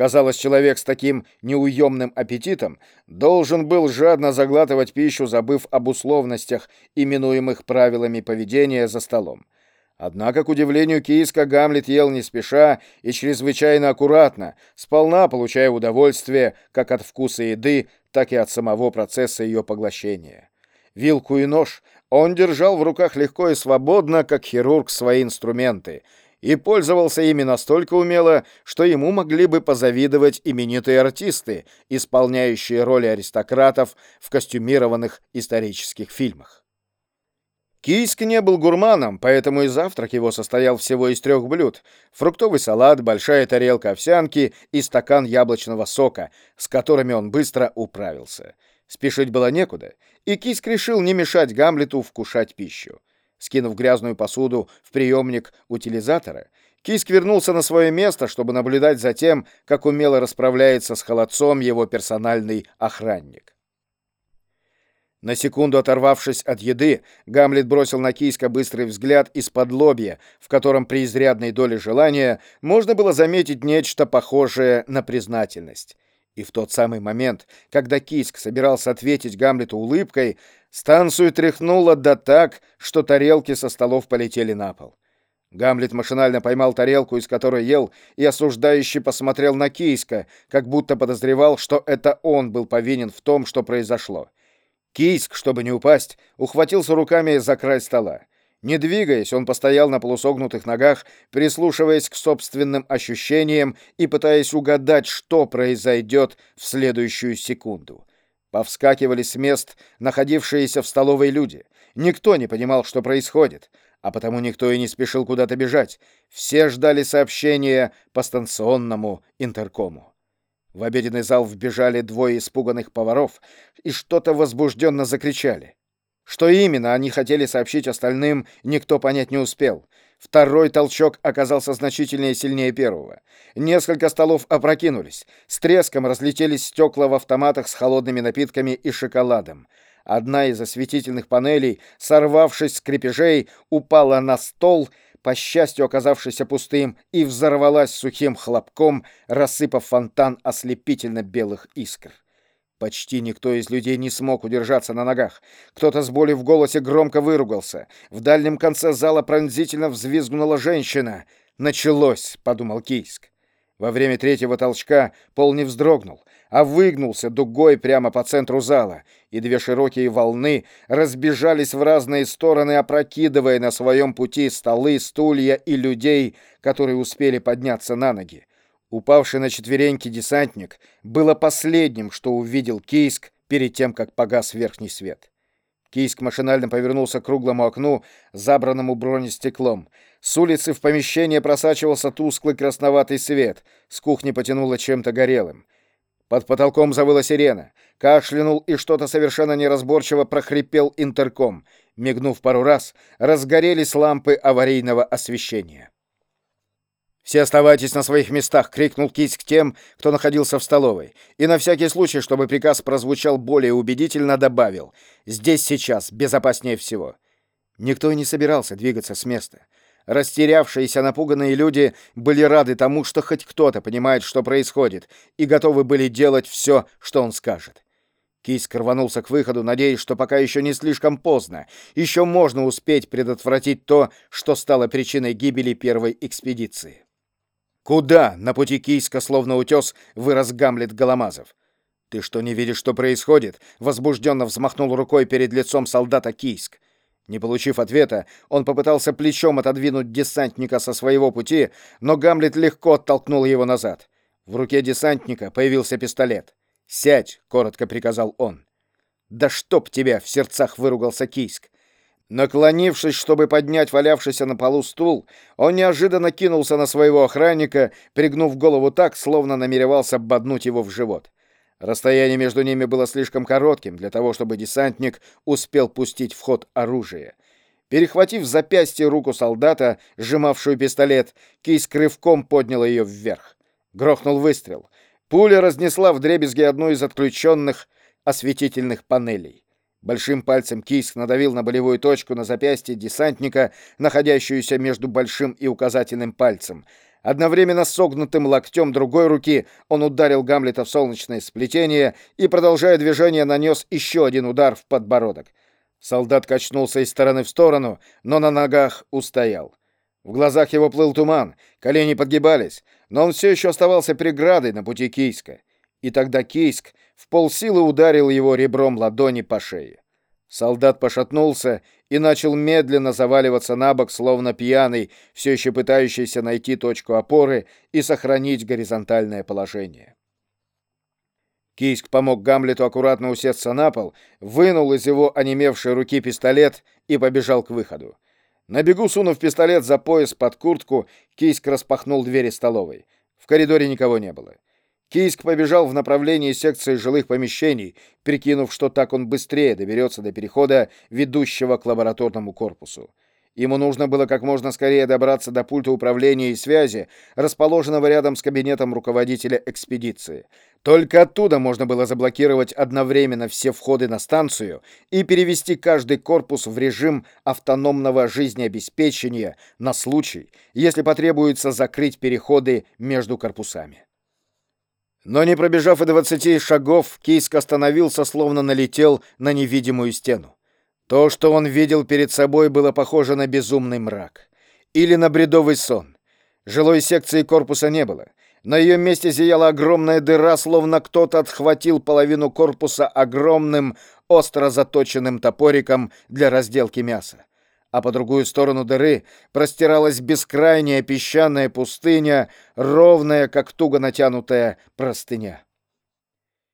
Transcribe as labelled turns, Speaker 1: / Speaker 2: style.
Speaker 1: Казалось, человек с таким неуемным аппетитом должен был жадно заглатывать пищу, забыв об условностях, именуемых правилами поведения за столом. Однако, к удивлению Кииска, Гамлет ел не спеша и чрезвычайно аккуратно, сполна получая удовольствие как от вкуса еды, так и от самого процесса ее поглощения. Вилку и нож он держал в руках легко и свободно, как хирург свои инструменты, и пользовался ими настолько умело, что ему могли бы позавидовать именитые артисты, исполняющие роли аристократов в костюмированных исторических фильмах. Кийск не был гурманом, поэтому и завтрак его состоял всего из трех блюд. Фруктовый салат, большая тарелка овсянки и стакан яблочного сока, с которыми он быстро управился. Спешить было некуда, и Кийск решил не мешать Гамлету вкушать пищу. Скинув грязную посуду в приемник утилизатора, Киск вернулся на свое место, чтобы наблюдать за тем, как умело расправляется с холодцом его персональный охранник. На секунду оторвавшись от еды, Гамлет бросил на Кийска быстрый взгляд из-под лобья, в котором при изрядной доле желания можно было заметить нечто похожее на признательность. И в тот самый момент, когда Кийск собирался ответить Гамлету улыбкой, станцию тряхнуло да так, что тарелки со столов полетели на пол. Гамлет машинально поймал тарелку, из которой ел, и осуждающе посмотрел на Кийска, как будто подозревал, что это он был повинен в том, что произошло. Кийск, чтобы не упасть, ухватился руками за край стола. Не двигаясь, он постоял на полусогнутых ногах, прислушиваясь к собственным ощущениям и пытаясь угадать, что произойдет в следующую секунду. Повскакивали с мест находившиеся в столовой люди. Никто не понимал, что происходит, а потому никто и не спешил куда-то бежать. Все ждали сообщения по станционному интеркому. В обеденный зал вбежали двое испуганных поваров и что-то возбужденно закричали. Что именно они хотели сообщить остальным, никто понять не успел. Второй толчок оказался значительнее сильнее первого. Несколько столов опрокинулись. С треском разлетелись стекла в автоматах с холодными напитками и шоколадом. Одна из осветительных панелей, сорвавшись с крепежей, упала на стол, по счастью оказавшийся пустым, и взорвалась сухим хлопком, рассыпав фонтан ослепительно белых искр. Почти никто из людей не смог удержаться на ногах. Кто-то с болью в голосе громко выругался. В дальнем конце зала пронзительно взвизгнула женщина. «Началось!» — подумал Кийск. Во время третьего толчка пол не вздрогнул, а выгнулся дугой прямо по центру зала, и две широкие волны разбежались в разные стороны, опрокидывая на своем пути столы, стулья и людей, которые успели подняться на ноги. Упавший на четвереньки десантник было последним, что увидел Кийск перед тем, как погас верхний свет. Кийск машинально повернулся к круглому окну, забранному бронестеклом. С улицы в помещение просачивался тусклый красноватый свет, с кухни потянуло чем-то горелым. Под потолком завыла сирена. Кашлянул и что-то совершенно неразборчиво прохрипел интерком. Мигнув пару раз, разгорелись лампы аварийного освещения. «Все оставайтесь на своих местах!» — крикнул Кись к тем, кто находился в столовой. И на всякий случай, чтобы приказ прозвучал более убедительно, добавил. «Здесь сейчас безопаснее всего». Никто и не собирался двигаться с места. Растерявшиеся, напуганные люди были рады тому, что хоть кто-то понимает, что происходит, и готовы были делать все, что он скажет. Кийск рванулся к выходу, надеясь, что пока еще не слишком поздно. Еще можно успеть предотвратить то, что стало причиной гибели первой экспедиции. «Куда?» — на пути Кийска, словно утес, вырос Гамлет Голомазов. «Ты что, не видишь, что происходит?» — возбужденно взмахнул рукой перед лицом солдата Кийск. Не получив ответа, он попытался плечом отодвинуть десантника со своего пути, но Гамлет легко оттолкнул его назад. В руке десантника появился пистолет. «Сядь!» — коротко приказал он. «Да чтоб тебя!» — в сердцах выругался Кийск. Наклонившись, чтобы поднять валявшийся на полу стул, он неожиданно кинулся на своего охранника, пригнув голову так, словно намеревался боднуть его в живот. Расстояние между ними было слишком коротким для того, чтобы десантник успел пустить в ход оружие. Перехватив запястье руку солдата, сжимавшую пистолет, Кийс рывком поднял ее вверх. Грохнул выстрел. Пуля разнесла вдребезги одну из отключенных осветительных панелей. Большим пальцем Кийск надавил на болевую точку на запястье десантника, находящуюся между большим и указательным пальцем. Одновременно согнутым локтем другой руки он ударил Гамлета в солнечное сплетение и, продолжая движение, нанес еще один удар в подбородок. Солдат качнулся из стороны в сторону, но на ногах устоял. В глазах его плыл туман, колени подгибались, но он все еще оставался преградой на пути Кийска. И тогда Кийск в полсилы ударил его ребром ладони по шее. Солдат пошатнулся и начал медленно заваливаться на бок, словно пьяный, все еще пытающийся найти точку опоры и сохранить горизонтальное положение. Кийск помог Гамлету аккуратно усесться на пол, вынул из его онемевшей руки пистолет и побежал к выходу. На бегу, сунув пистолет за пояс под куртку, Кийск распахнул двери столовой. В коридоре никого не было. Кийск побежал в направлении секции жилых помещений, прикинув, что так он быстрее доберется до перехода, ведущего к лабораторному корпусу. Ему нужно было как можно скорее добраться до пульта управления и связи, расположенного рядом с кабинетом руководителя экспедиции. Только оттуда можно было заблокировать одновременно все входы на станцию и перевести каждый корпус в режим автономного жизнеобеспечения на случай, если потребуется закрыть переходы между корпусами. Но не пробежав и двадцати шагов, Кийск остановился, словно налетел на невидимую стену. То, что он видел перед собой, было похоже на безумный мрак. Или на бредовый сон. Жилой секции корпуса не было. На ее месте зияла огромная дыра, словно кто-то отхватил половину корпуса огромным, остро заточенным топориком для разделки мяса а по другую сторону дыры простиралась бескрайняя песчаная пустыня, ровная, как туго натянутая простыня.